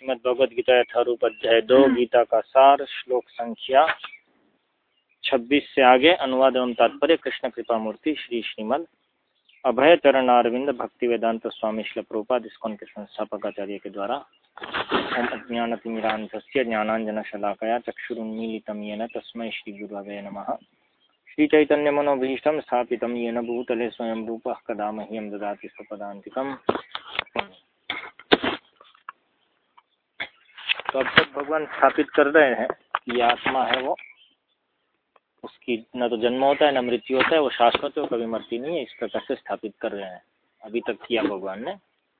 श्रीमद भगवद गीता यथारूप अध्याय दो गीता का सार श्लोक संख्या 26 से आगे अनुवाद एवं तात्पर्य कृष्ण कृपा मूर्ति श्री श्रीमद अभय चरण अरविंद भक्ति वेदांत स्वामी श्ल प्रभुपाद इसकोन के संस्थापक आचार्य के द्वारा ओम ज्ञानांजन शलाकया चक्षुरुन्मीलितं येन तस्मै श्रीगुरवे नमः। श्रीचैतन्यमनोभीष्टं स्थापितं येन भूतले स्वयं रूप कदा मह्यं ददाति स्वपदान्तिकम्। तो अब तक भगवान स्थापित कर रहे हैं कि आत्मा है वो। उसकी न तो जन्म होता है, न मृत्यु होता है, वो शाश्वत है कभी मरती नहीं है, इस प्रकार से स्थापित कर रहे हैं। अभी तक किया भगवान ने,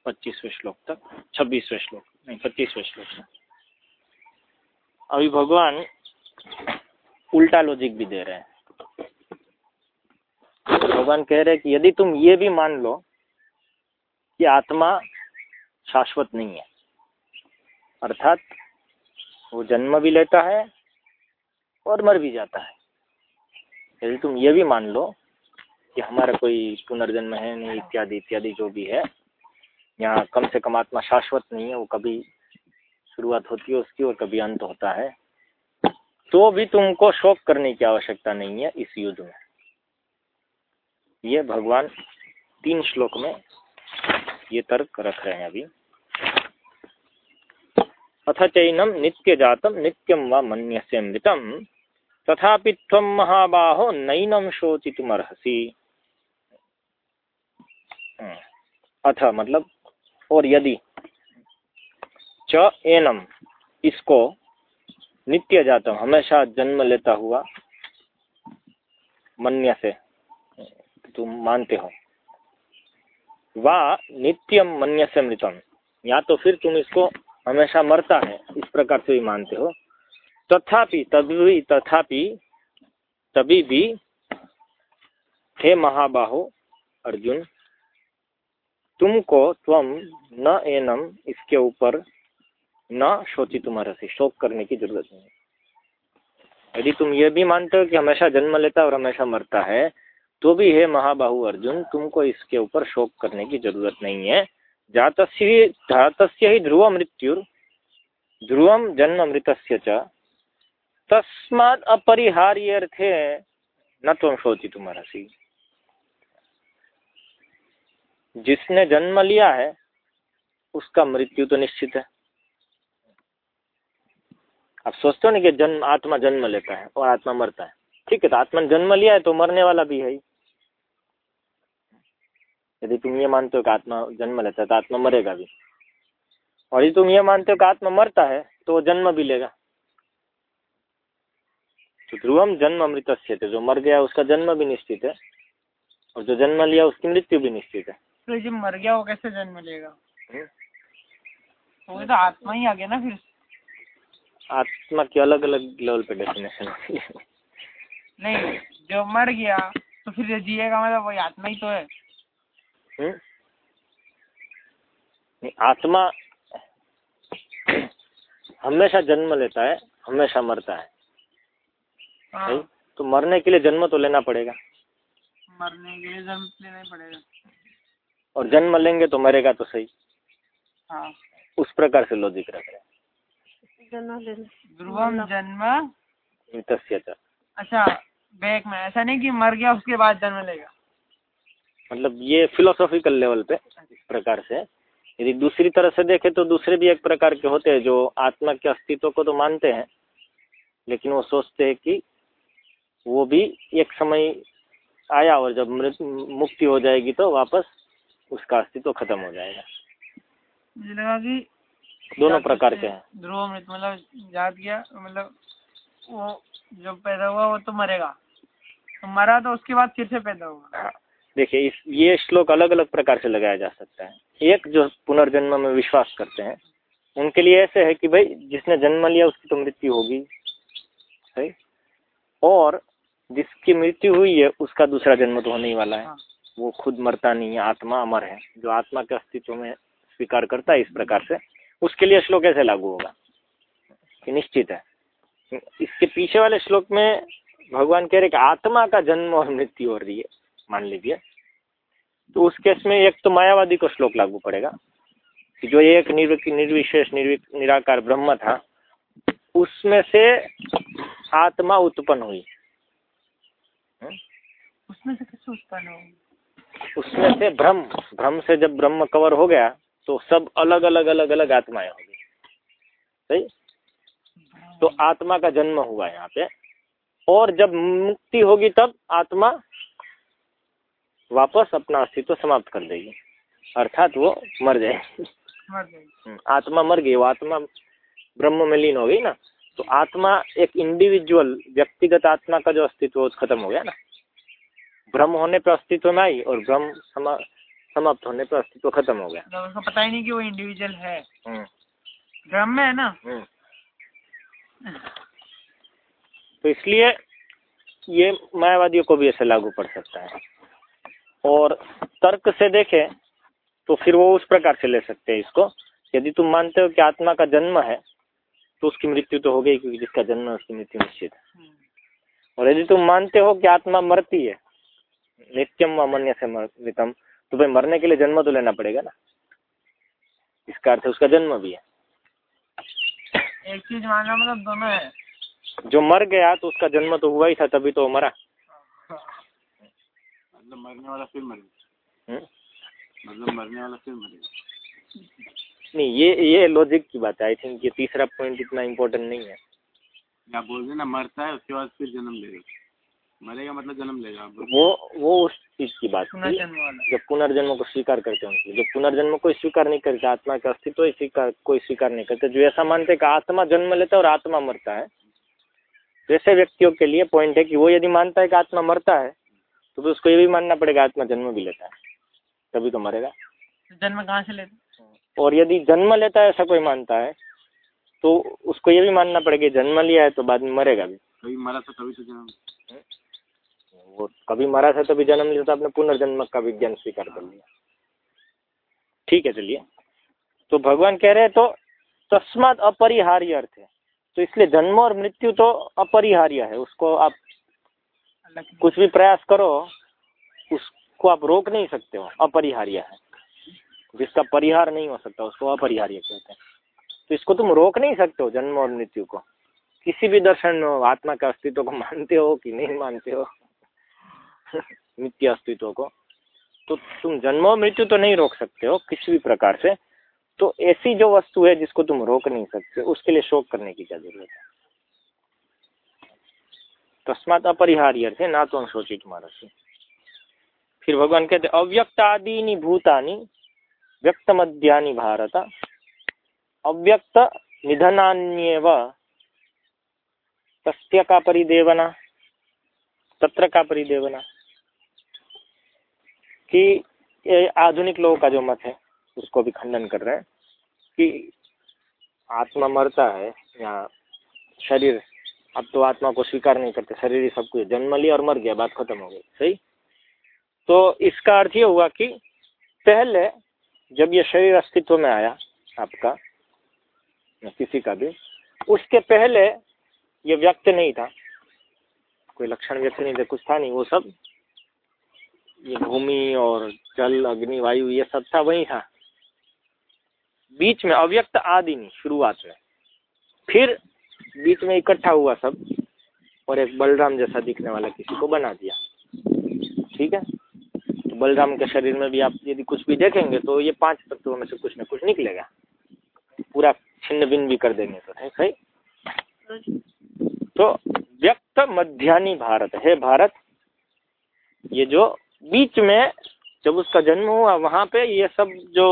पच्चीसवें श्लोक तक, छब्बीसवें श्लोक, नहीं, पच्चीसवें श्लोक में अभी भगवान उल्टा लॉजिक भी दे रहे हैं। भगवान कह रहे हैं कि यदि तुम ये भी मान लो कि आत्मा शाश्वत नहीं है अर्थात वो जन्म भी लेता है और मर भी जाता है। यदि तुम ये भी मान लो कि हमारा कोई पुनर्जन्म है नहीं, इत्यादि इत्यादि जो भी है यहाँ कम से कम आत्मा शाश्वत नहीं है, वो कभी शुरुआत होती है, उसकी और कभी अंत होता है तो भी तुमको शोक करने की आवश्यकता नहीं है इस युद्ध में। ये भगवान तीन श्लोक में ये तर्क रख रहे हैं अभी। अथ चैनम नित्य जातम नित्यम व मन्यस्य मृतम तथापि त्वं महाबाहो नैनम शोचितुमर्हसि हम्म। अथ मतलब और यदि च एनम इसको नित्य जातम हमेशा जन्म लेता हुआ मन्य से तुम मानते हो, वा नित्यम मन्य से मृतम या तो फिर तुम इसको हमेशा मरता है, इस प्रकार से भी मानते हो। तथापि तभी तथापि तभी भी हे महाबाहो अर्जुन, तुमको तुम न एनम इसके ऊपर न शोची तुम्हारा से शोक करने की ज़रूरत नहीं। यदि तुम ये भी मानते हो कि हमेशा जन्म लेता और हमेशा मरता है तो भी हे महाबाहु अर्जुन, तुमको इसके ऊपर शोक करने की ज़रूरत नहीं है। जातस्य जातस्य ही ध्रुव ध्रुव जन्म मृत तस्मात् अपरिहार्यर्थे न तुम तुम्हारा सी जिसने जन्म लिया है, उसका मृत्यु तो निश्चित है। आप सोचते हो ना कि जन्म आत्मा जन्म लेता है और आत्मा मरता है। ठीक है तो आत्मा ने जन्म लिया है तो मरने वाला भी है ही। यदि तुम ये मानते हो कि आत्मा जन्म लेता है तो आत्मा मरेगा भी। और यदि तुम ये मानते हो कि आत्मा मरता है तो वो जन्म भी लेगा। तो ध्रुवम जन्म अमृत से जो मर गया उसका जन्म भी निश्चित है और जो जन्म लिया उसकी मृत्यु भी निश्चित है। तो जो मर गया वो कैसे जन्म लेगा। तो वो तो आत्मा ही आ गया ना फिर। आत्मा की अलग अलग लेवल पे डेफिनेशन नहीं जो मर गया तो फिर जिएगा मतलब वही आत्मा ही तो है। नहीं आत्मा हमेशा जन्म लेता है हमेशा मरता है। हाँ। तो मरने के लिए जन्म तो लेना पड़ेगा। मरने के लिए जन्म लेना पड़ेगा। और जन्म लेंगे तो मरेगा तो सही। हाँ। उस प्रकार से लॉजिक रख रहे ध्रुवम जन्म। अच्छा बैग में ऐसा नहीं कि मर गया उसके बाद जन्म लेगा। मतलब ये फिलोसॉफिकल लेवल पे इस प्रकार से। यदि दूसरी तरह से देखें तो दूसरे भी एक प्रकार के होते हैं जो आत्मा के अस्तित्व को तो मानते हैं लेकिन वो सोचते हैं कि वो भी एक समय आया और जब मृत मुक्ति हो जाएगी तो वापस उसका अस्तित्व खत्म हो जाएगा। मुझे लगा कि दोनों प्रकार के हैं। ध्रुव मृत मतलब याद किया मतलब वो जब पैदा हुआ वो तो मरेगा। तो मरा तो उसके बाद फिर से पैदा होगा। देखिए इस ये श्लोक अलग अलग प्रकार से लगाया जा सकता है। एक जो पुनर्जन्म में विश्वास करते हैं उनके लिए ऐसे है कि भाई जिसने जन्म लिया उसकी तो मृत्यु होगी सही? और जिसकी मृत्यु हुई है उसका दूसरा जन्म तो होने ही वाला है। हाँ। वो खुद मरता नहीं है आत्मा अमर है। जो आत्मा के अस्तित्व में स्वीकार करता है इस प्रकार से उसके लिए श्लोक ऐसे लागू होगा कि निश्चित है। इसके पीछे वाले श्लोक में भगवान कह रहे कि आत्मा का जन्म और मृत्यु हो रही है। मान लीजिए। तो उस केस में एक तो मायावादी को श्लोक लागू पड़ेगा कि जो एक निर्विशेष निराकार ब्रह्म था उसमें से आत्मा उत्पन्न हुई। उसमें से कैसे उत्पन्न हुई? उसमें से भ्रम। भ्रम से जब ब्रह्म कवर हो गया तो सब अलग अलग अलग अलग आत्माएँ होगी सही? तो आत्मा का जन्म हुआ यहाँ पे। और जब मुक्ति होगी तब आत्मा वापस अपना अस्तित्व समाप्त कर देगी। अर्थात वो मर जाएगी। हम्म, आत्मा मर गई वो आत्मा ब्रह्म में लीन हो गई ना तो आत्मा एक इंडिविजुअल व्यक्तिगत आत्मा का जो अस्तित्व खत्म हो गया ना। ब्रह्म होने पर अस्तित्व में आई और ब्रह्म समा समाप्त होने पर अस्तित्व खत्म हो गया। उसको पता ही नहीं कि वो इंडिविजुअल है। हम्म। ब्रह्म है ना? हम्म। तो इसलिए ये मायावादियों को भी ऐसे लागू पड़ सकता है। और तर्क से देखें तो फिर वो उस प्रकार से ले सकते हैं इसको। यदि तुम मानते हो कि आत्मा का जन्म है तो उसकी मृत्यु तो हो गई क्योंकि जिसका जन्म है उसकी मृत्यु निश्चित है। हम्म। और यदि तुम मानते हो कि आत्मा मरती है नित्यम व मन्य से मृतम तो भाई मरने के लिए जन्म तो लेना पड़ेगा ना। इसका अर्थ उसका जन्म भी है। एक चीज़ मानना मतलब दोनों है। जो मर गया तो उसका जन्म तो हुआ ही था तभी तो मरा। मतलब मरने वाला फिर मर हम्म? मतलब मरने वाला फिर मरेगा। नहीं ये ये लॉजिक की बात है। आई थिंक ये तीसरा पॉइंट इतना इम्पोर्टेंट नहीं है। आप बोल रहे ना मरता है उसके बाद फिर जन्म लेगा। मरेगा मतलब जन्म लेगा। वो वो उस चीज़ की बात है जब पुनर्जन्म को स्वीकार करते हैं जब पुनर्जन्म को स्वीकार नहीं करते आत्मा का अस्तित्व ही स्वीकार कोई स्वीकार नहीं करते जो ऐसा मानते कि आत्मा जन्म लेता है और आत्मा मरता है। वैसे व्यक्तियों के लिए पॉइंट है कि वो यदि मानता है कि आत्मा मरता है तो फिर उसको ये भी मानना पड़ेगा आत्मा जन्म भी लेता है तभी तो मरेगा। जन्म कहाँ से लेता और यदि जन्म लेता है ऐसा कोई मानता है तो उसको ये भी मानना पड़ेगा जन्म लिया है तो बाद में मरेगा भी। कभी मरा था तभी तो जन्म वो कभी मरा था तभी जन्म लिया था आपने पुनर्जन्म का विज्ञान स्वीकार कर लिया। ठीक है चलिए। तो भगवान कह रहे हैं तो तस्मात अपरिहार्य अर्थ। है तो इसलिए जन्म और मृत्यु तो अपरिहार्य है उसको आप कुछ भी प्रयास करो, उसको आप रोक नहीं सकते हो, अपरिहार्य है। जिसका परिहार नहीं हो सकता, उसको अपरिहार्य कहते हैं। तो इसको तुम रोक नहीं सकते हो, जन्म और मृत्यु को। किसी भी दर्शन में आत्मा के अस्तित्व को मानते हो कि नहीं मानते हो, नित्य अस्तित्व को तो तुम जन्म और मृत्यु तो नहीं रोक सकते हो किसी भी प्रकार से। तो ऐसी जो वस्तु है जिसको तुम रोक नहीं सकते, उसके लिए शोक करने की क्या ज़रूरत है? तस्मात अपरिहार्य थे, ना तो अनुशोचित मारसी फिर भगवान कहते अव्यक्त आदि भूतानी व्यक्त मध्यानि भारत, अव्यक्त निधनान्यव, तस्य का परिदेवना, तत्र का परिदेवना। कि आधुनिक लोगों का जो मत है, उसको भी खंडन कर रहे हैं कि आत्मा मरता है, या शरीर अब तो आत्मा को स्वीकार नहीं करते, शरीर ही सब कुछ जन्म लिया और मर गया, बात खत्म हो गई, सही? तो इसका अर्थ ये हुआ कि पहले जब ये शरीर अस्तित्व में आया, आपका किसी का भी, उसके पहले ये व्यक्त नहीं था। कोई लक्षण व्यक्त नहीं थे, कुछ था नहीं, वो सब, ये भूमि और जल, अग्नि, वायु, ये सब था, वही था। बीच में अव्यक्त आदि नहीं, शुरुआत में। फिर बीच में इकट्ठा हुआ सब और एक बलराम जैसा दिखने वाला किसी को बना दिया। ठीक है? तो बलराम के शरीर में भी आप यदि कुछ भी देखेंगे तो ये पाँच तत्वों में से कुछ न कुछ निकलेगा। पूरा छिन्न भिन्न भी कर देंगे तो है, सही? तो व्यक्त मध्यान्ही भारत है। भारत, ये जो बीच में जब उसका जन्म हुआ, वहाँ पे ये सब जो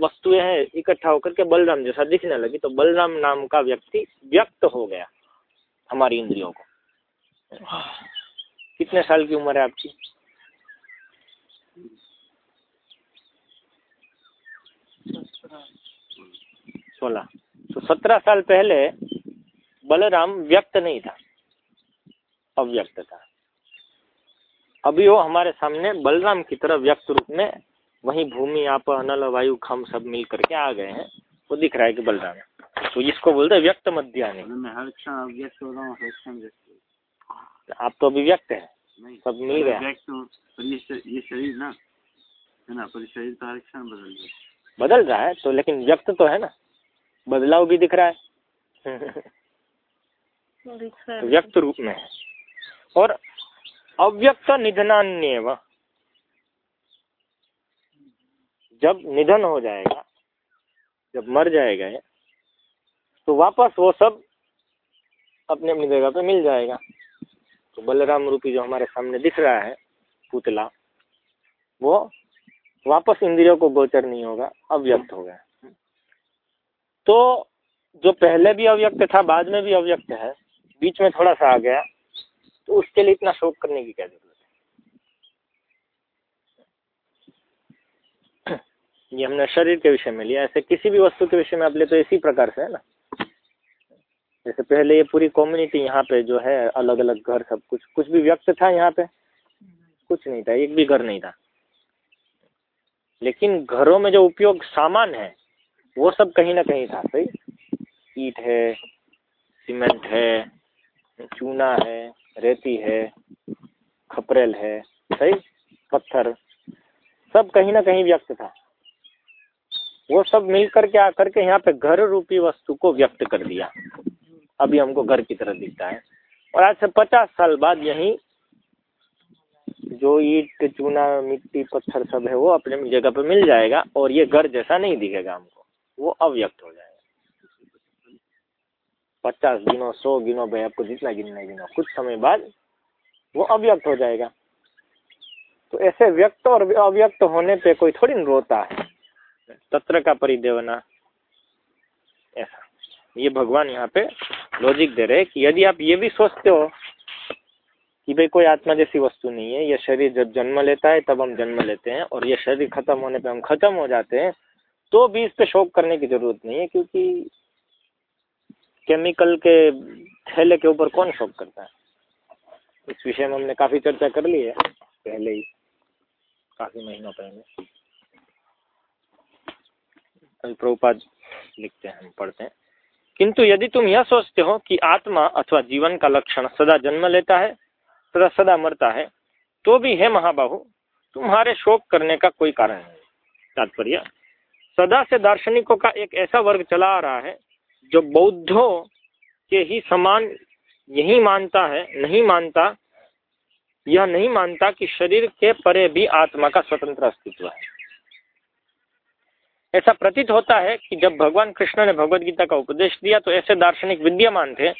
वस्तुएँ हैं, इकट्ठा होकर के बलराम जैसा दिखने लगी तो बलराम नाम का व्यक्ति व्यक्त हो गया हमारी इंद्रियों को। कितने साल की उम्र है आपकी? सोलह। तो सत्रह साल पहले बलराम व्यक्त नहीं था, अव्यक्त था। अभी वो हमारे सामने बलराम की तरह व्यक्त रूप में वही भूमि आप अनल वायु खम सब मिल करके आ गए हैं। वो दिख रहा है कि बलराम तो इसको बोलते हैं व्यक्त मध्यान्ह। मैं हर क्षण अव्यक्त हो रहा हूँ हर क्षण व्यक्त आप तो अभी व्यक्त है। सब मिल गया। व्यक्त ये शरीर ना है ना पर शरीर तो हर क्षण बदल गया। बदल रहा है तो लेकिन व्यक्त तो है ना। बदलाव भी दिख रहा है। तो व्यक्त रूप में है। और अव्यक्त निधनान्य जब निधन हो जाएगा, जब मर जाएगा ये तो वापस वो सब अपने अपनी जगह पे मिल जाएगा। तो बलराम रूपी जो हमारे सामने दिख रहा है, पुतला, वो वापस इंद्रियों को गोचर नहीं होगा, अव्यक्त हो होगा तो जो पहले भी अव्यक्त था, बाद में भी अव्यक्त है, बीच में थोड़ा सा आ गया तो उसके लिए इतना शोक करने की क्या ज़रूरत है? ये हमने शरीर के विषय में लिया। ऐसे किसी भी वस्तु के विषय में आप ले तो इसी प्रकार से, है ना? जैसे पहले ये पूरी कम्युनिटी यहाँ पे जो है अलग अलग घर सब कुछ कुछ भी व्यक्त था यहाँ पे? कुछ नहीं था, एक भी घर नहीं था। लेकिन घरों में जो उपयोग सामान है, वो सब कहीं ना कहीं था, सही? ईट है, सीमेंट है, चूना है रेती है, खपरेल है, सही? पत्थर। सब कहीं ना कहीं व्यक्त था। वो सब मिल करके आकर के यहाँ पे घर रूपी वस्तु को व्यक्त कर दिया। अभी हमको घर की तरह दिखता है। और आज से पचास साल बाद यही जो ईट, चूना, मिट्टी, पत्थर सब है, वो अपने जगह पे मिल जाएगा और ये घर जैसा नहीं दिखेगा हमको। वो अव्यक्त हो जाएगा। पचास गिनो सौ गिनो भाई आपको जितना गिनना है गिनो कुछ समय बाद वो अव्यक्त हो जाएगा। तो ऐसे व्यक्त और अव्यक्त होने पे कोई थोड़ी न रोता है। तत्र का परिदेवना। ऐसा। ये भगवान यहाँ पे लॉजिक दे रहे कि यदि आप ये भी सोचते हो कि भाई कोई आत्मा जैसी वस्तु नहीं है यह शरीर जब जन्म लेता है, तब हम जन्म लेते हैं और यह शरीर खत्म होने पे हम खत्म हो जाते हैं तो भी इस पे शोक करने की ज़रूरत नहीं है, क्योंकि केमिकल के थैले के ऊपर कौन शोक करता है? इस विषय में हमने काफ़ी चर्चा कर ली है, पहले ही, काफ़ी महीनों पहले। अभी प्रभुपाद लिखते हैं, हम पढ़ते हैं। किंतु यदि तुम यह सोचते हो कि आत्मा अथवा जीवन का लक्षण सदा जन्म लेता है सदा सदा मरता है तो भी है महाबाहु, तुम्हारे शोक करने का कोई कारण नहीं। तात्पर्य, सदा से दार्शनिकों का एक ऐसा वर्ग चला आ रहा है जो बौद्धों के ही समान यही मानता है, नहीं मानता, यह नहीं मानता कि शरीर के परे भी आत्मा का स्वतंत्र अस्तित्व है। ऐसा प्रतीत होता है कि जब भगवान कृष्ण ने भगवद गीता का उपदेश दिया तो ऐसे दार्शनिक विद्यमान थे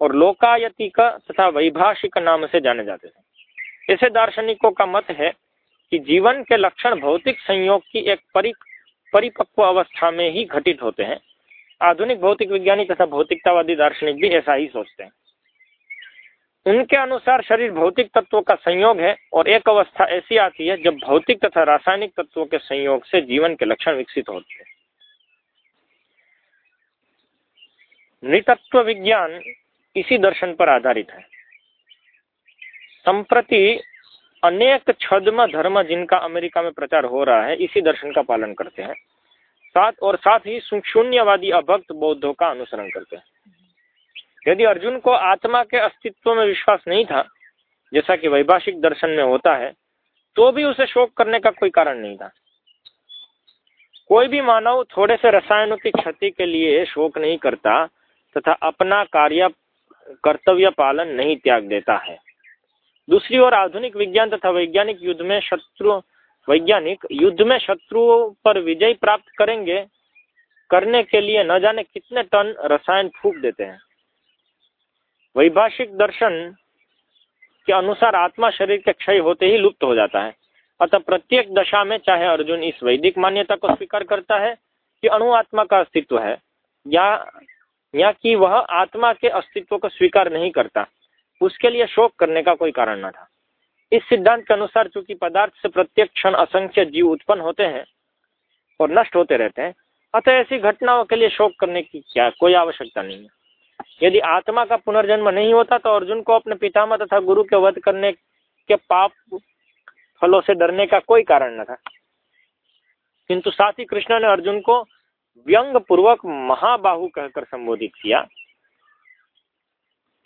और लोकायति का तथा वैभाषिक नाम से जाने जाते थे। ऐसे दार्शनिकों का मत है कि जीवन के लक्षण भौतिक संयोग की एक परि, परिपक्व अवस्था में ही घटित होते हैं। आधुनिक भौतिक विज्ञानी तथा भौतिकतावादी दार्शनिक भी ऐसा ही सोचते हैं। उनके अनुसार शरीर भौतिक तत्वों का संयोग है और एक अवस्था ऐसी आती है जब भौतिक तथा रासायनिक तत्वों के संयोग से जीवन के लक्षण विकसित होते हैं। नृतत्व विज्ञान इसी दर्शन पर आधारित है। संप्रति अनेक छद्म धर्म जिनका अमेरिका में प्रचार हो रहा है, इसी दर्शन का पालन करते हैं। साथ और साथ ही शून्यवादी अभक्त बौद्धों का अनुसरण करते हैं। यदि अर्जुन को आत्मा के अस्तित्व में विश्वास नहीं था, जैसा कि वैभाषिक दर्शन में होता है तो भी उसे शोक करने का कोई कारण नहीं था। कोई भी मानव थोड़े से रसायनों की क्षति के लिए शोक नहीं करता तथा अपना कार्य, कर्तव्य पालन नहीं त्याग देता है। दूसरी ओर आधुनिक विज्ञान तथा वैज्ञानिक युद्ध में शत्रु वैज्ञानिक युद्ध में शत्रुओं पर विजय प्राप्त करेंगे, करने के लिए न जाने कितने टन रसायन फूक देते हैं। वैभाषिक दर्शन के अनुसार आत्मा शरीर के क्षय होते ही लुप्त हो जाता है। अतः प्रत्येक दशा में चाहे अर्जुन इस वैदिक मान्यता को स्वीकार करता है कि अणु आत्मा का अस्तित्व है, या या कि वह आत्मा के अस्तित्व को स्वीकार नहीं करता। उसके लिए शोक करने का कोई कारण न था। इस सिद्धांत के अनुसार चूँकि पदार्थ से प्रत्येक क्षण असंख्य जीव उत्पन्न होते हैं और नष्ट होते रहते हैं, अतः ऐसी घटनाओं के लिए शोक करने की क्या कोई आवश्यकता नहीं है। यदि आत्मा का पुनर्जन्म नहीं होता तो अर्जुन को अपने पितामह तथा गुरु के वध करने के पाप फलों से डरने का कोई कारण न था। किंतु साथ ही कृष्ण ने अर्जुन को व्यंग पूर्वक महाबाहु कहकर संबोधित किया,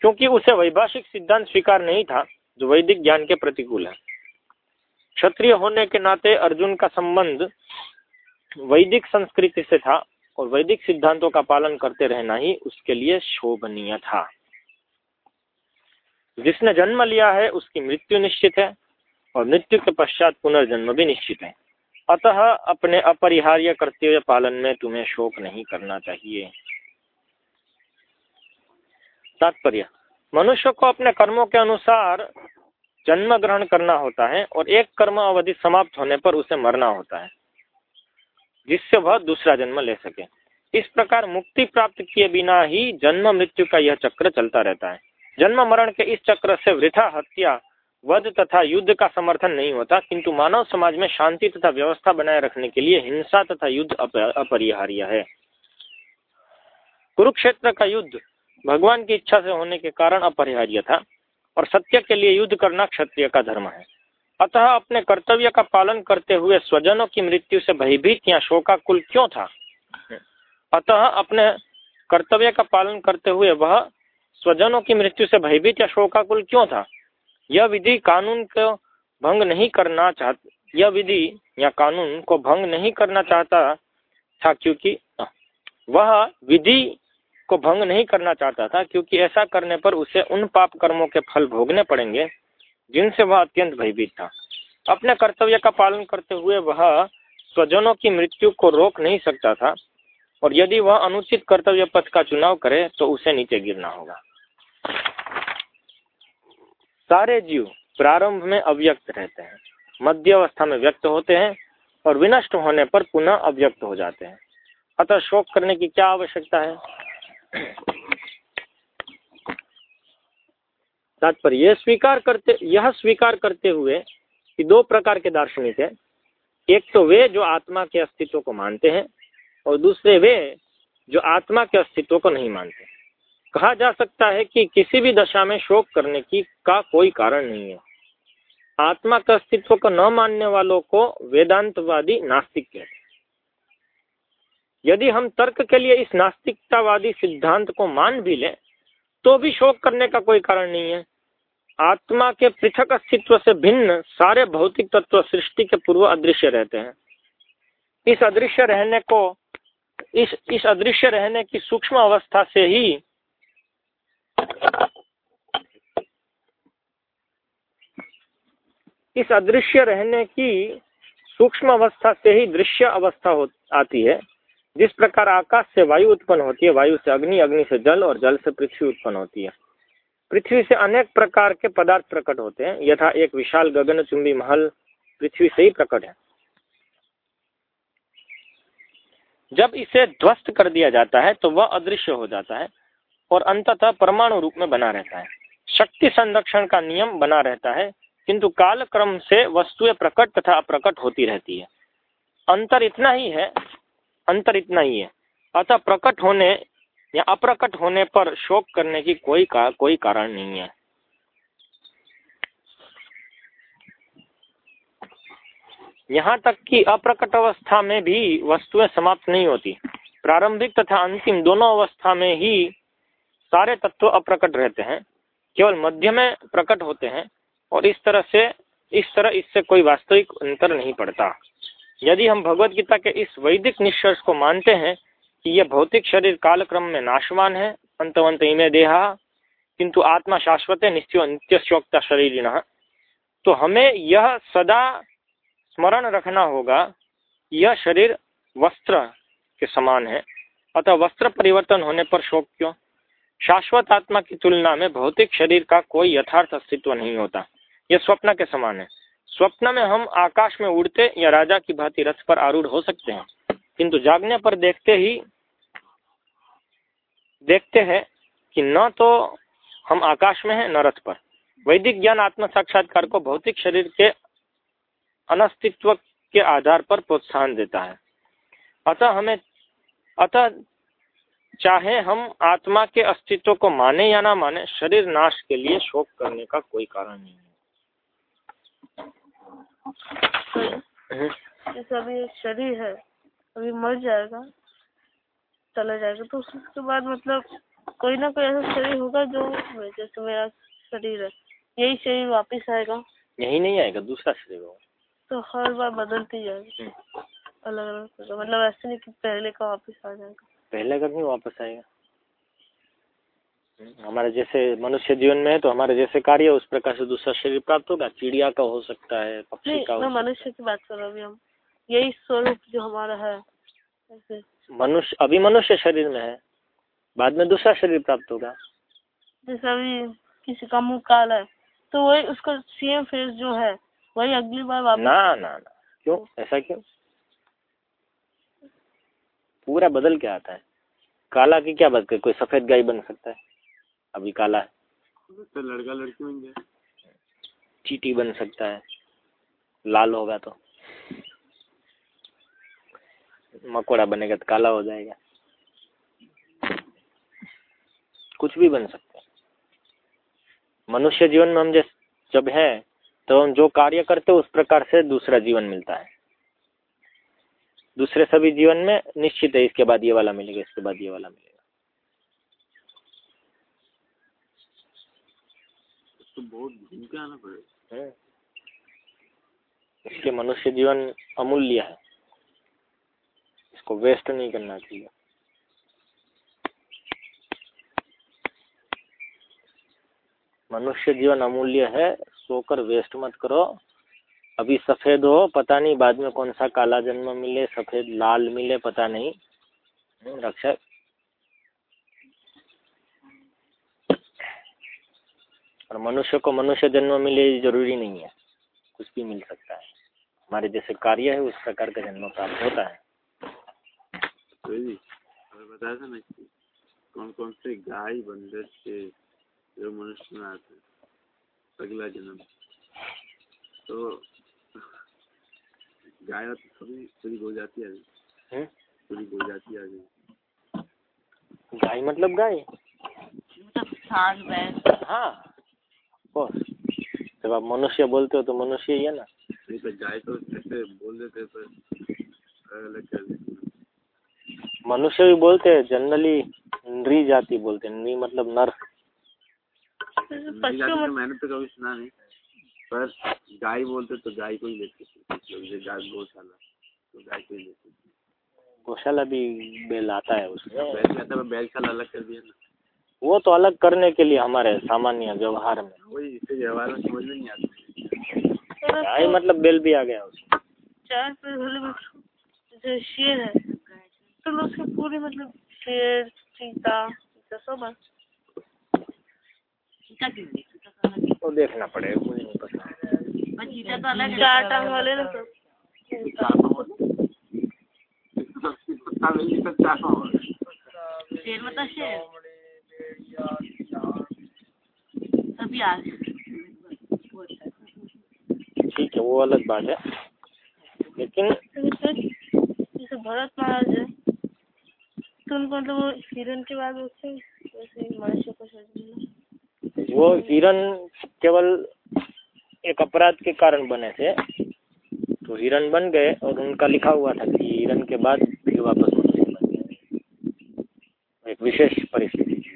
क्योंकि उसे वैभाषिक सिद्धांत स्वीकार नहीं था। जो वैदिक ज्ञान के प्रतिकूल है। क्षत्रिय होने के नाते अर्जुन का संबंध वैदिक संस्कृति से था और वैदिक सिद्धांतों का पालन करते रहना ही उसके लिए शोभनीय था। जिसने जन्म लिया है, उसकी मृत्यु निश्चित है और मृत्यु के पश्चात पुनर्जन्म भी निश्चित है। अतः अपने अपरिहार्य कर्तव्य पालन में तुम्हें शोक नहीं करना चाहिए। तात्पर्य मनुष्य को अपने कर्मों के अनुसार जन्म ग्रहण करना होता है और एक कर्म अवधि समाप्त होने पर उसे मरना होता है, जिससे वह दूसरा जन्म ले सके। इस प्रकार मुक्ति प्राप्त किए बिना ही जन्म मृत्यु का यह चक्र चलता रहता है। जन्म मरण के इस चक्र से वृथा, हत्या, वध तथा युद्ध का समर्थन नहीं होता, किंतु मानव समाज में शांति तथा व्यवस्था बनाए रखने के लिए हिंसा तथा युद्ध अपरिहार्य है। कुरुक्षेत्र का युद्ध भगवान की इच्छा से होने के कारण अपरिहार्य था और सत्य के लिए युद्ध करना क्षत्रिय का धर्म है। अतः अपने कर्तव्य का पालन करते हुए स्वजनों की मृत्यु से भयभीत या शोकाकुल क्यों था? अतः अपने कर्तव्य का पालन करते हुए वह स्वजनों की मृत्यु से भयभीत या शोकाकुल क्यों था? यह विधि कानून को भंग नहीं करना चाह, यह विधि या कानून को भंग नहीं करना चाहता था क्योंकि वह विधि को भंग नहीं करना चाहता था, क्योंकि ऐसा करने पर उसे उन पाप कर्मों के फल भोगने पड़ेंगे, जिनसे वह अत्यंत भयभीत था। अपने कर्तव्य का पालन करते हुए वह स्वजनों की मृत्यु को रोक नहीं सकता था, और यदि वह अनुचित कर्तव्य पथ का चुनाव करे तो उसे नीचे गिरना होगा। सारे जीव प्रारंभ में अव्यक्त रहते हैं मध्य अवस्था में व्यक्त होते हैं, और विनष्ट होने पर पुनः अव्यक्त हो जाते हैं। अतः शोक करने की क्या आवश्यकता है? तात्पर्य, यह स्वीकार करते, यह स्वीकार करते हुए कि दो प्रकार के दार्शनिक है। एक तो वे जो आत्मा के अस्तित्व को मानते हैं और दूसरे वे जो आत्मा के अस्तित्व को नहीं मानते। कहा जा सकता है कि किसी भी दशा में शोक करने की का कोई कारण नहीं है। आत्मा के अस्तित्व को न मानने वालों को वेदांतवादी नास्तिक कहते यदि हम तर्क के लिए इस नास्तिकतावादी सिद्धांत को मान भी लें तो भी शोक करने का कोई कारण नहीं है। आत्मा के पृथक अस्तित्व से भिन्न सारे भौतिक तत्व सृष्टि के पूर्व अदृश्य रहते हैं। इस अदृश्य रहने को, इस इस अदृश्य रहने की सूक्ष्म अवस्था से ही इस अदृश्य रहने की सूक्ष्म अवस्था से ही दृश्य अवस्था हो, आती है। जिस प्रकार आकाश से वायु उत्पन्न होती है, वायु से अग्नि अग्नि से जल और जल से पृथ्वी उत्पन्न होती है। पृथ्वी से अनेक प्रकार के पदार्थ प्रकट होते हैं, यथा एक विशाल गगनचुंबी महल पृथ्वी से ही प्रकट है। जब इसे ध्वस्त कर दिया जाता है तो वह अदृश्य हो जाता है और अंततः परमाणु रूप में बना रहता है। शक्ति संरक्षण का नियम बना रहता है, किंतु काल क्रम से वस्तुएँ प्रकट तथा अप्रकट होती रहती है। अंतर इतना ही है अंतर इतना ही है। अतः प्रकट होने या अप्रकट होने पर शोक करने की कोई का, कोई कारण नहीं है। यहाँ तक कि अप्रकट अवस्था में भी वस्तुएँ समाप्त नहीं होती। प्रारंभिक तथा अंतिम दोनों अवस्था में ही सारे तत्व अप्रकट रहते हैं। केवल मध्य में प्रकट होते हैं और इस तरह से, इस तरह इससे कोई वास्तविक अंतर नहीं पड़ता। यदि हम भगवत गीता के इस वैदिक निष्कर्ष को मानते हैं कि यह भौतिक शरीर कालक्रम में नाशवान है अंतवंत इमे देहा, किंतु आत्मा शाश्वत है नित्य नित्यशोक्ता शरीर तो हमें यह सदा स्मरण रखना होगा, यह शरीर वस्त्र के समान है। अतः वस्त्र परिवर्तन होने पर शोक क्यों? शाश्वत आत्मा की तुलना में भौतिक शरीर का कोई यथार्थ अस्तित्व नहीं होता। यह स्वप्न के समान है। स्वप्न में हम आकाश में उड़ते या राजा की भांति रथ पर आरूढ़ हो सकते हैं। किंतु जागने पर देखते ही, देखते हैं कि न तो हम आकाश में हैं, न रथ पर। वैदिक ज्ञान आत्म साक्षात्कार को भौतिक शरीर के अनस्तित्व के आधार पर प्रोत्साहन देता है। अतः हमें, अतः चाहे हम आत्मा के अस्तित्व को माने या ना माने, शरीर नाश के लिए शोक करने का कोई कारण नहीं है। जैसे अभी शरीर है अभी मर जाएगा चला जाएगा तो उसके बाद मतलब कोई ना कोई ऐसा शरीर होगा जो जैसे मेरा शरीर है। यही शरीर वापस आएगा। यही नहीं आएगा दूसरा शरीर होगा। तो हर बार बदलती जाएगी। हम्म। अलग अलग मतलब ऐसे नहीं कि पहले का वापस आ जाएगा। पहले का नहीं वापस आएगा। हमारे जैसे मनुष्य जीवन में है तो हमारे जैसे कार्य उस प्रकार से दूसरा शरीर प्राप्त होगा? चिड़िया का हो सकता है पक्षी का मैं मनुष्य की बात कर रहा हूँ हम। यही स्वरूप जो हमारा है मनुष्य अभी मनुष्य शरीर में है बाद में दूसरा शरीर प्राप्त होगा। जैसे अभी किसी का मुँह काला है तो वही उसका सेम फेस जो है वही अगली बार वापस ना ना ना। क्यों? ऐसा क्यों? पूरा बदल के आता है? काला की क्या बात कर? कोई सफ़ेद गाय बन सकता है? अभी काला है। तो लड़का लड़की बन जाए चीटी बन सकता है। लाल होगा तो। मकोड़ा बनेगा तो काला हो जाएगा। कुछ भी बन सकता है। मनुष्य जीवन में हम जैसे जब है तो हम जो कार्य करते उस प्रकार से दूसरा जीवन मिलता है। दूसरे सभी जीवन में निश्चित है इसके बाद ये वाला मिलेगा इसके बाद ये वाला मिलेगा। तो बहुत घूम के आना पड़ेगा। इसलिए मनुष्य जीवन अमूल्य है। इसको वेस्ट नहीं करना चाहिए। मनुष्य जीवन अमूल्य है सोकर वेस्ट मत करो। अभी सफ़ेद हो पता नहीं बाद में कौन सा काला जन्म मिले सफ़ेद लाल मिले पता नहीं। हम्म, और मनुष्य को मनुष्य जन्म मिले ये ज़रूरी नहीं है। कुछ भी मिल सकता है। हमारे जैसे कार्य है उस प्रकार का जन्म प्राप्त होता है। और बताया था ना कौन कौन से गाय बंदर से जो मनुष्य में आते अगला जन्म। तो गाय तो सभी पूरी हो जाती है। हम्म? पूरी हो जाती है। गाय मतलब गाय? सांड भैंस। हाँ। बस जब आप मनुष्य बोलते हो तो मनुष्य ही है ना नहीं तो गाय तो ऐसे बोल देते हैं, पर अलग अलग कर मनुष्य भी बोलते हैं जनरली नरी। जाति बोलते हैं नरी मतलब नर तो मैंने तो कभी सुना नहीं पर गाय बोलते तो गाय को ही लेते जैसे गाय गौशाला तो गाय को ही लेते थे गौशाला भी बेल आता है उसमें बैल कहता है बैलशाला अलग कर दिया ना वो तो अलग करने के लिए हमारे सामान्य व्यवहार में। वही व्यवहार में समझ में नहीं आता। गाय मतलब बेल भी आ गया उसमें चार शेर है तो उसके पूरे मतलब शेर चीता चीता सब है। तो देखना पड़ेगा मुझे नहीं पता। चीता तो अलग चार टांग वाले ना सब तो चार वाला। शेर मतलब शेर। ठीक है वो अलग बात है। लेकिन जैसे भरत महाराज है तो उनको मतलब वो हिरन के बाद उससे वैसे मनुष्य को सोच वो हिरन केवल एक अपराध के कारण बने थे। तो हिरन बन गए और उनका लिखा हुआ था कि हिरन के बाद फिर वापस मनुष्य बन गए एक विशेष परिस्थिति थी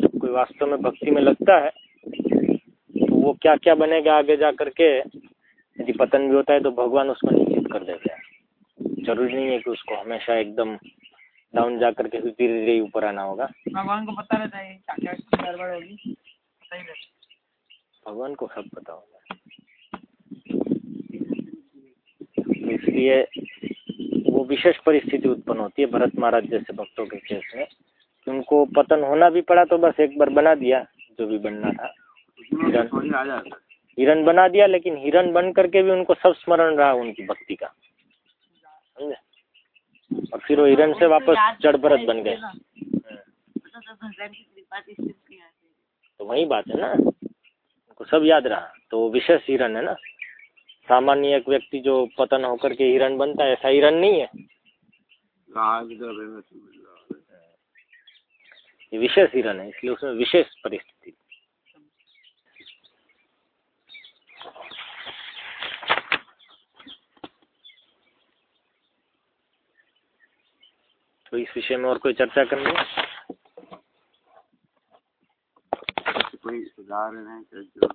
जब कोई वास्तव में भक्ति में लगता है तो वो क्या क्या बनेगा आगे जा करके यदि पतन भी होता है तो भगवान उसको निश्चित कर देते हैं। ज़रूरी नहीं है कि उसको हमेशा एकदम डाउन जा करके फिर धीरे धीरे ऊपर आना होगा। भगवान को पता रहता है क्या क्या गड़बड़ होगी। भगवान को सब पता होगा। तो इसलिए वो विशेष परिस्थिति उत्पन्न होती है भरत महाराज जैसे भक्तों के केस में। कि उनको पतन होना भी पड़ा तो बस एक बार बना दिया, जो भी बनना था। उसमें तो समझ आ जाता है हिरन बना दिया, लेकिन हिरन बन करके भी उनको सब स्मरण रहा उनकी भक्ति का। समझे? और फिर वो हिरन से वापस जड़ भरत बन गए। तो वही बात है ना। उनको सब याद रहा। तो विशेष हिरन है ना। सामान्य एक व्यक्ति जो पतन होकर के हिरन बनता है, ऐसा हिरन नहीं है कहा की तरफ़ है मैं समझ रहा हूँ। ये विशेष हिरण है इसलिए उसमें विशेष परिस्थिति। तो इस विषय में और कोई चर्चा करनी है? कोई उदाहरण है जो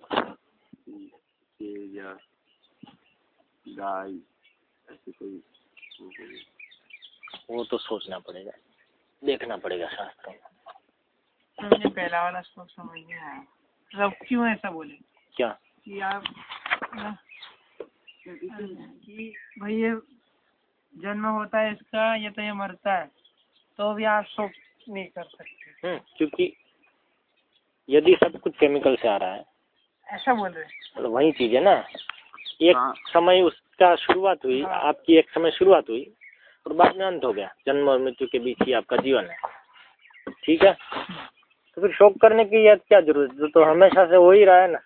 गाय ऐसे कोई वो वो तो सोचना पड़ेगा देखना पड़ेगा शास्त्रों में। तो मुझे पहला वाला श्लोक समझ नहीं आया। मतलब क्यों ऐसा बोले? क्या? कि आप कि भाई ये जन्म होता है इसका या तो ये मरता है तो भी आप शोक नहीं कर सकते। हम्म, क्योंकि यदि सब कुछ केमिकल से आ रहा है ऐसा बोल रहे हैं। मतलब वही चीज़ है ना एक हाँ। समय उसका शुरुआत हुई हाँ। आपकी एक समय शुरुआत हुई और बाद में अंत हो गया जन्म और मृत्यु के बीच ही आपका जीवन है। ठीक है? तो फिर शोक करने की यह क्या ज़रूरत है? तो हमेशा से हो ही रहा है ना।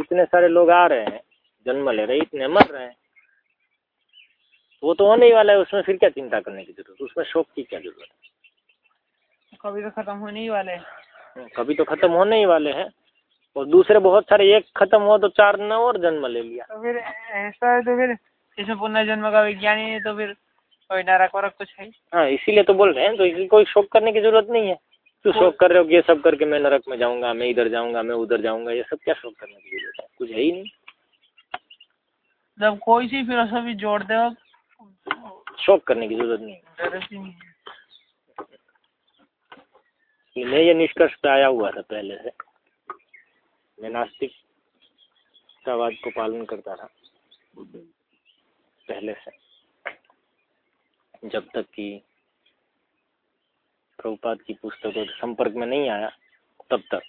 इतने सारे लोग आ रहे हैं जन्म ले रहे हैं इतने मर रहे हैं। वो तो होने ही वाला है उसमें फिर क्या चिंता करने की ज़रूरत उसमें शोक की क्या ज़रूरत है? कभी तो खत्म होने ही वाले हैं। कभी तो खत्म होने ही वाले हैं। और दूसरे बहुत सारे एक खत्म हुआ तो चार ने और जन्म ले लिया। तो फिर ऐसा है तो फिर इसमें पुनर्जन्म का विज्ञान ही है तो फिर कोई नरक वरक कुछ है हाँ। इसीलिए तो बोल रहे हैं तो इसी कोई शोक करने की ज़रूरत नहीं है। क्यों शोक कर रहे हो कि ये सब करके मैं नरक में जाऊँगा मैं इधर जाऊँगा मैं उधर जाऊँगा ये सब क्या शोक करने की ज़रूरत है? कुछ है ही नहीं। जब कोई सी फिलोसफी जोड़ दे हो शोक करने की ज़रूरत नहीं ही। है। मैं ये निष्कर्ष पे आया हुआ था पहले से। मैं नास्तिकतावाद को पालन करता था पहले से। जब तक कि प्रभुपाद की पुस्तकों के संपर्क में नहीं आया तब तक।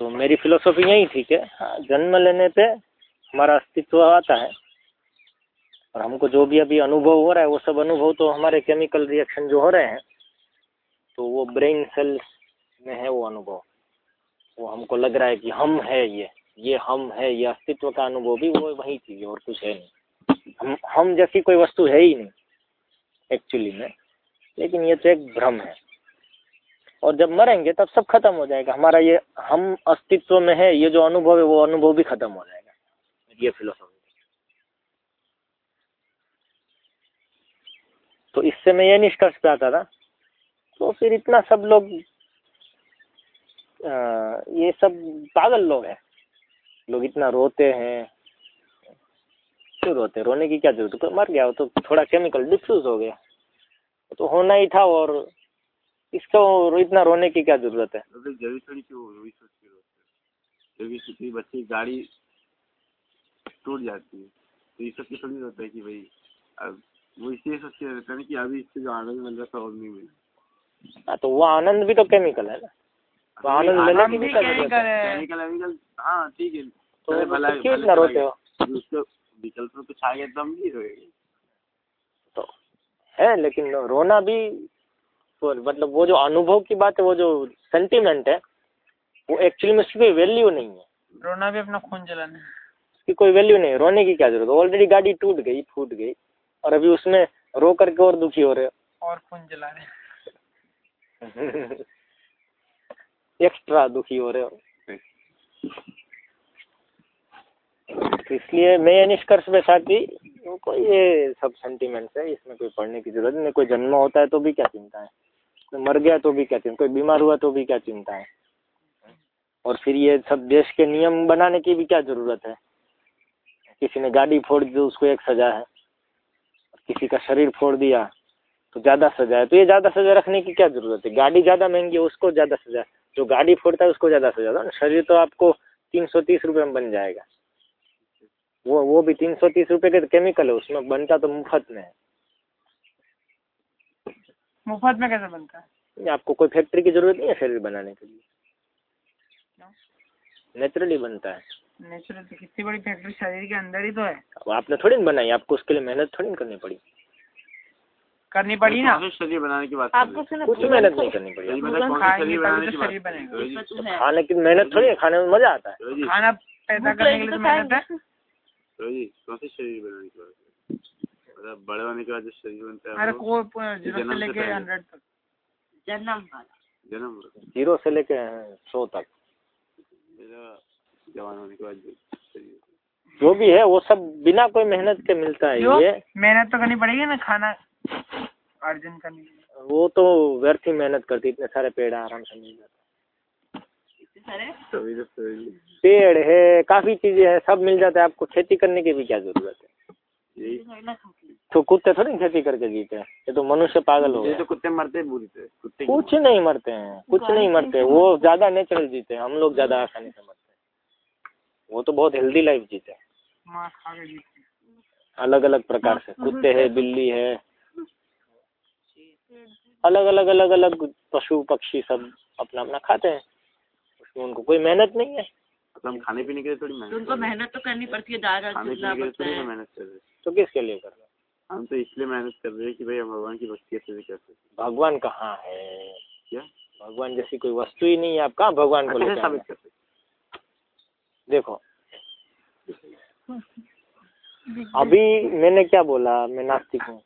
तो मेरी फिलोसॉफी यही थी कि हाँ जन्म लेने पे हमारा अस्तित्व आता है और हमको जो भी अभी अनुभव हो रहा है, वो सब अनुभव तो हमारे केमिकल रिएक्शन जो हो रहे हैं तो वो ब्रेन सेल्स में है वो अनुभव। वो हमको लग रहा है कि हम है ये ये हम है, ये अस्तित्व का अनुभव भी वो वही चीज़ और कुछ है नहीं। हम हम जैसी कोई वस्तु है ही नहीं एक्चुअली में। लेकिन ये तो एक भ्रम है। और जब मरेंगे, तब सब खत्म हो जाएगा। हमारा ये, हम अस्तित्व में है, ये जो अनुभव है, वो अनुभव भी खत्म हो जाएगा। ये फिलोसॉफी तो इससे मैं ये निष्कर्ष पे आता था तो फिर इतना सब लोग ये सब पागल लोग हैं। लोग इतना रोते हैं। क्यों रोते रोने की क्या ज़रूरत है? मर गया हो तो थोड़ा केमिकल डिफ्यूज हो गया। तो होना ही था और इसको इतना रोने की क्या ज़रूरत है? तो। क्योंकि किसी बच्चे की गाड़ी टूट जाती है। तो ये सब की थोड़ी होता है कि भाई अब वो इसलिए सोच के रहता है कि अभी इससे जो आनंद मिल रहा था और नहीं मिला। हाँ तो वो आनंद भी तो केमिकल है ना। तो आनंद लेने की भी ज़रूरत है? केमिकल केमिकल हाँ ठीक है। तो भला- तो क्यों इतना रोते हो। उसको विकल्प में कुछ आ गया तो हम नहीं रोएँगे। तो है लेकिन रोना भी मतलब वो जो अनुभव की बात है वो जो सेंटीमेंट है वो एक्चुअली में उसकी कोई वैल्यू नहीं है। रोना भी अपना खून जलाना है। उसकी कोई वैल्यू नहीं है रोने की क्या ज़रूरत है? ऑलरेडी गाड़ी टूट गई फूट गई और अभी उसमें रो करके और दुखी हो रहे हो। और खून जला रहे एक्स्ट्रा दुखी हो रहे हो। तो इसलिए मैं निष्कर्ष पे था कि कोई ये सब सेंटीमेंट्स है, इसमें कोई पढ़ने की ज़रूरत नहीं, कोई जन्म होता है तो भी क्या चिंता है? कोई मर गया तो भी क्या चिंता, कोई बीमार हुआ तो भी क्या चिंता है? और फिर ये सब देश के नियम बनाने की भी क्या ज़रूरत है? किसी ने गाड़ी फोड़ दी तो उसको एक सजा है किसी का शरीर फोड़ दिया तो ज़्यादा सजा है। तो ये ज़्यादा सजा रखने की क्या ज़रूरत है? गाड़ी ज़्यादा महँगी है, उसको ज़्यादा सजा, जो गाड़ी फोड़ता है उसको ज़्यादा सजा। दो ना, शरीर तो आपको तीन सौ तीस रुपये में बन जाएगा। वो वो भी तीन सौ तीस रुपये के केमिकल है उसमें बनता तो मुफ़्त में। है मुफ़्त में कैसे बनता? है आपको कोई फैक्ट्री की ज़रूरत नहीं है शरीर बनाने के लिए? नेचुरली बनता है। नेचुरल तो कितनी बड़ी फैक्ट्री शरीर के अंदर ही तो है। आपने थोड़ी ना बनाई आपको उसके लिए मेहनत थोड़ी ना करनी पड़ी। करनी पड़ी ना? शरीर बनाने की बात आपको कुछ मेहनत नहीं करनी पड़ी। खाने की मेहनत थोड़ी है खाने में मज़ा आता है। खाना पैदा करने के लिए तो तो मेहनत है। जी, कौन से शरीर बनाने की बात हैं? मतलब बड़े होने के बाद जो शरीर बनता है अरे ज़ीरो से लेके हंड्रेड तक। जन्म जन्म ज़ीरो से लेके सौ तक। जवान होने के बाद जो शरीर जो भी है वो सब बिना कोई मेहनत के मिलता है ये। मेहनत तो करनी पड़ेगी ना खाना अर्जन करने वो तो व्यर्थ ही मेहनत करती इतने सारे पेड़ आराम से मिल जाते पेड़ है काफ़ी चीज़ें हैं सब मिल जाता है आपको। खेती करने की भी क्या ज़रूरत है? तो कुत्ते थोड़ी खेती करके जीते हैं। ये तो मनुष्य पागल हो गए। तो कुत्ते मरते हैं बुरी कुत्ते कुछ नहीं मरते हैं कुछ नहीं मरते। वो ज़्यादा नेचुरल जीते हैं हम लोग ज़्यादा आसानी से मरते हैं। वो तो बहुत हेल्दी लाइफ जीते हैं। माँ खा के जीते अलग अलग प्रकार से। कुत्ते है बिल्ली है। अलग अलग अलग अलग पशु पक्षी सब अपना अपना खाते हैं। उसमें उनको कोई मेहनत नहीं है। तो हम खाने पीने के लिए थोड़ी तो मेहनत उनको। मेहनत तो करनी पड़ती है दाल खाने पीने के लिए थोड़ी मेहनत कर रहे हैं। तो किसके लिए कर रहे हैं? हम तो इसलिए मेहनत कर रहे हैं कि भाई हम भगवान की भक्ति अच्छे से कर सकें। भगवान कहाँ है? क्या? भगवान जैसी कोई वस्तु ही नहीं है आप कहाँ भगवान को लेकर साबित कर सकते देखो अभी मैंने क्या बोला मैं नास्तिक हूँ।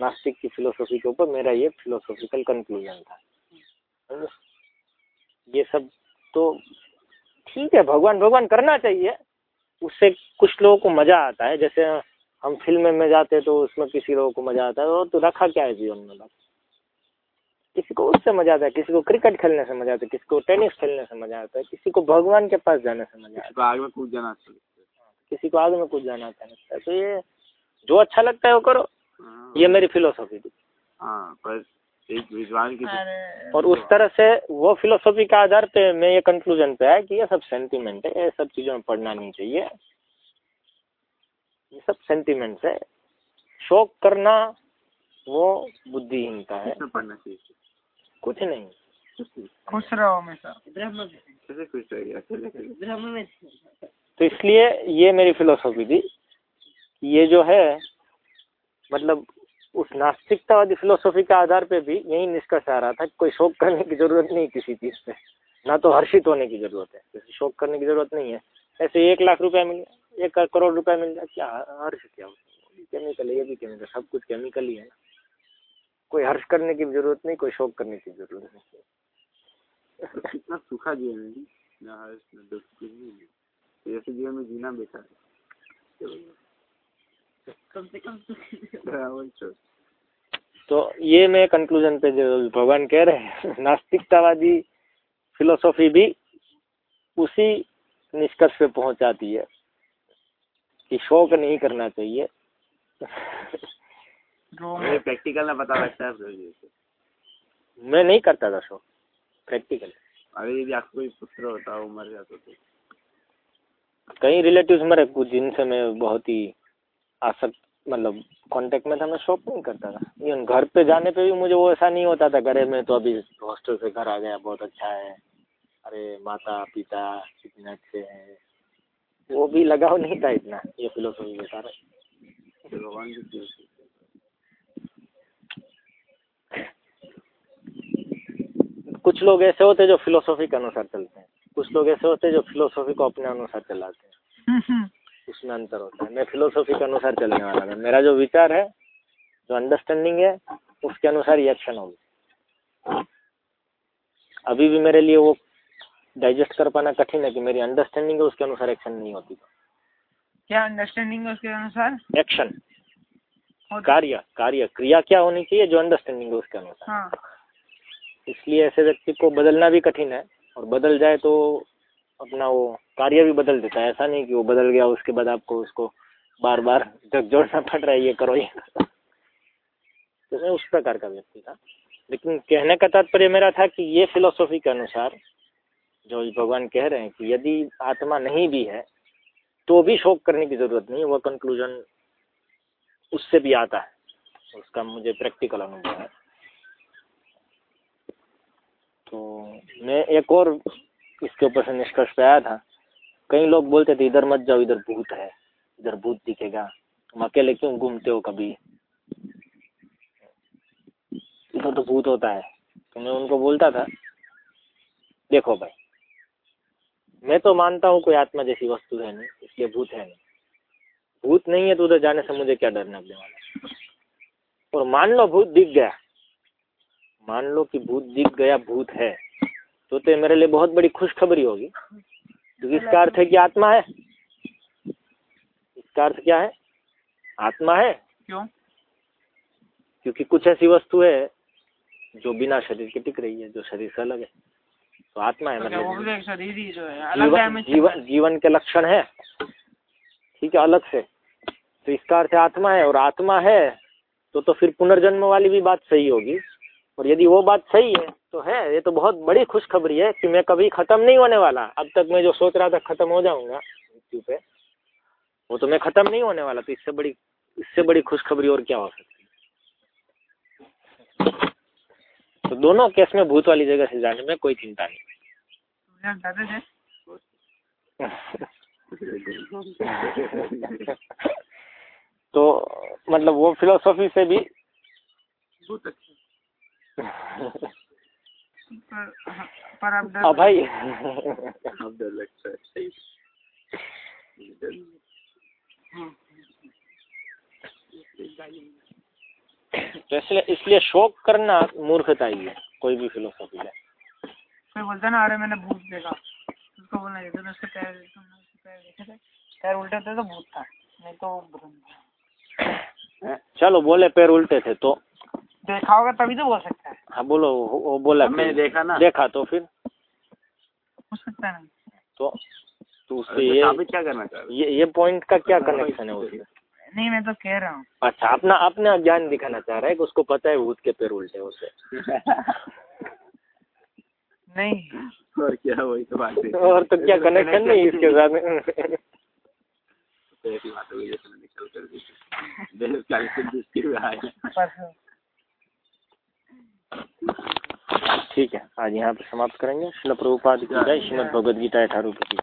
नास्तिक की फिलोसॉफी के ऊपर मेरा ये फिलोसॉफिकल कंक्लूजन था। ये सब तो ठीक है भगवान भगवान करना चाहिए। उससे कुछ लोगों को मज़ा आता है। जैसे हम फ़िल्म में जाते तो उसमें किसी लोगों को मज़ा आता है। और तो रखा क्या है जीवन में? किसी को उससे मज़ा आता है किसी को क्रिकेट खेलने से मज़ा आता है किसी को टेनिस खेलने से मज़ा आता है किसी को भगवान के पास जाने से मज़ा आता है। आग में कूद जाना अच्छा किसी को आगे में कुछ जाना अच्छा लगता है। तो ये जो अच्छा लगता है वो करो। हाँ, ये मेरी फिलोसॉफी थी। हाँ पर एक विद्वान की और उस तरह से वो फिलोसॉफी का आधार पे मैं ये कंक्लूजन पे आया कि ये सब सेंटीमेंट है ये सब चीज़ों में पढ़ना नहीं चाहिए। ये सब सेंटीमेंट्स है। शोक करना वो बुद्धिहीनता है। पढ़ना चाहिए कुछ नहीं। नहीं। खुश रहो हमेशा। ब्रह्म में। तो इसलिए ये मेरी फिलोसॉफी थी ये जो है मतलब उस नास्तिकतावादी फिलोसॉफी के आधार पे भी यही निष्कर्ष आ रहा था कि कोई शौक करने की ज़रूरत नहीं किसी चीज़ पे। ना तो हर्षित होने की ज़रूरत है। किसी शौक करने की ज़रूरत नहीं है। ऐसे एक लाख रुपया मिल एक करोड़ रुपया मिल जाए क्या हर्ष क्या केमिकल है, ये भी केमिकल सब कुछ केमिकल ही है ना। कोई हर्ष करने की ज़रूरत नहीं, कोई शौक करने की ज़रूरत नहीं सूखा जीवन है ना हर्ष, ना दुख तो जीवन में जीना है। कम से कम हाँ, तो। ये मैं कंक्लूजन पे जो भगवान कह रहे हैं नास्तिकतावादी फिलोसॉफी भी उसी निष्कर्ष पे पहुंचाती है कि शौक नहीं करना चाहिए मुझे प्रैक्टिकल ना पता लगता है तो। मैं नहीं करता था शोक प्रैक्टिकल अरे यदि आपको कोई पुत्र होता वो मर जाता तो कई रिलेटिव्स मरे कुछ जिनसे मैं बहुत ही आसक्त मतलब कांटेक्ट में था, मैं शौक नहीं करता था। इवन घर पे जाने पे भी मुझे वो ऐसा नहीं होता था घरे में तो अभी हॉस्टल से घर आ गया, बहुत अच्छा है। अरे माता, पिता कितने अच्छे हैं। वो भी लगाव नहीं था इतना, ये फिलोसफी बता रहे कुछ लोग ऐसे होते जो फिलोसॉफी के अनुसार चलते हैं। कुछ लोग ऐसे होते हैं जो फिलोसॉफी को अपने अनुसार चलाते हैं। उसमें अंतर होता है। मैं फिलोसॉफी के अनुसार चलने वाला था। मेरा जो विचार है जो अंडरस्टैंडिंग है उसके अनुसार ये एक्शन होगी। अभी भी मेरे लिए वो डाइजेस्ट कर पाना कठिन है कि मेरी अंडरस्टैंडिंग है उसके अनुसार एक्शन नहीं होती। क्या अंडरस्टैंडिंग है उसके अनुसार? एक्शन कार्य कार्य। क्रिया क्या होनी चाहिए जो अंडरस्टैंडिंग है उसके अनुसार। हाँ। इसलिए ऐसे व्यक्ति को बदलना भी कठिन है और बदल जाए तो अपना वो कार्य भी बदल देता है। ऐसा नहीं कि वो बदल गया, उसके बाद आपको उसको बार बार जोड़ना पड़ रहा है, ये करो ये करो। तो मैं उस प्रकार का व्यक्ति था। लेकिन कहने का तात्पर्य मेरा था कि ये फिलोसॉफी के अनुसार जो भगवान कह रहे हैं कि यदि आत्मा नहीं भी है तो भी शोक करने की ज़रूरत नहीं, वह कंक्लूजन उससे भी आता है। उसका मुझे प्रैक्टिकल अनुभव है। तो मैं एक और इसके ऊपर से निष्कर्ष पे आया था। कई लोग बोलते थे, इधर मत जाओ, इधर भूत है, इधर भूत दिखेगा। तुम अकेले क्यों घूमते हो कभी? इधर तो भूत होता है। तो मैं उनको बोलता था, देखो भाई, मैं तो मानता हूँ कोई आत्मा जैसी वस्तु है नहीं, इसलिए भूत है नहीं। भूत नहीं है तो उधर जाने से मुझे क्या डरना अपने वाला और मान लो भूत दिख गया। मान लो कि भूत दिख गया, भूत है। तो तो मेरे लिए बहुत बड़ी खुशखबरी होगी। क्योंकि इसका अर्थ है कि आत्मा है। इसका अर्थ क्या है? आत्मा है। क्यों? क्योंकि कुछ ऐसी वस्तु है जो बिना शरीर के टिक रही है जो शरीर से अलग है। तो आत्मा है तो मतलब शरीर ही जो है जीवन जीवन जीवन के लक्षण है। ठीक है अलग से। तो इसका अर्थ आत्मा है और आत्मा है तो तो फिर पुनर्जन्म वाली भी बात सही होगी। और यदि वो बात सही है तो है ये तो बहुत बड़ी खुशखबरी है कि मैं कभी खत्म नहीं होने वाला। अब तक मैं जो सोच रहा था खत्म हो जाऊँगा मृत्यु पे वो तो मैं खत्म नहीं होने वाला तो इससे बड़ी इससे बड़ी खुशखबरी और क्या हो सकती है? तो दोनों केस में भूत वाली जगह से जाने में कोई चिंता नहीं। तो मतलब वो फिलोसॉफी से भी अच्छा। पर पर आप डर भाई। अब डर लगता है सही तो इसलिए इसलिए शोक करना मूर्खता ही है कोई भी फिलोसॉफी है। कोई बोलता ना अरे मैंने भूत देखा। उसको बोलना चाहिए तो उसके पैर तुमने उसके पैर देखे थे? पैर उल्टे थे तो भूत था नहीं तो भ्रम था। चलो बोले पैर उल्टे थे तो देखा होगा तभी तो बोल सकता है। हाँ बोलो वो वो बोला मैंने देखा ना। देखा तो फिर। हो सकता है। तो तो उससे ये साबित क्या करना चाह ये ये पॉइंट का क्या कनेक्शन है उसमें? नहीं मैं तो कह रहा हूँ। अच्छा अपना अपना ज्ञान दिखाना चाह रहा है कि उसको पता है भूत के पैर उल्टे उसे नहीं। और क्या वही तो बात है। और तो क्या कनेक्शन नहीं इसके साथ तो ऐसी बातों की जैसे मैंने कल कर दी थी देह चालीस से दृष्टि में आए परसों ठीक है, आज यहाँ पर समाप्त करेंगे। शिल प्रभुपाद की जय श्रीमद भगवद गीता की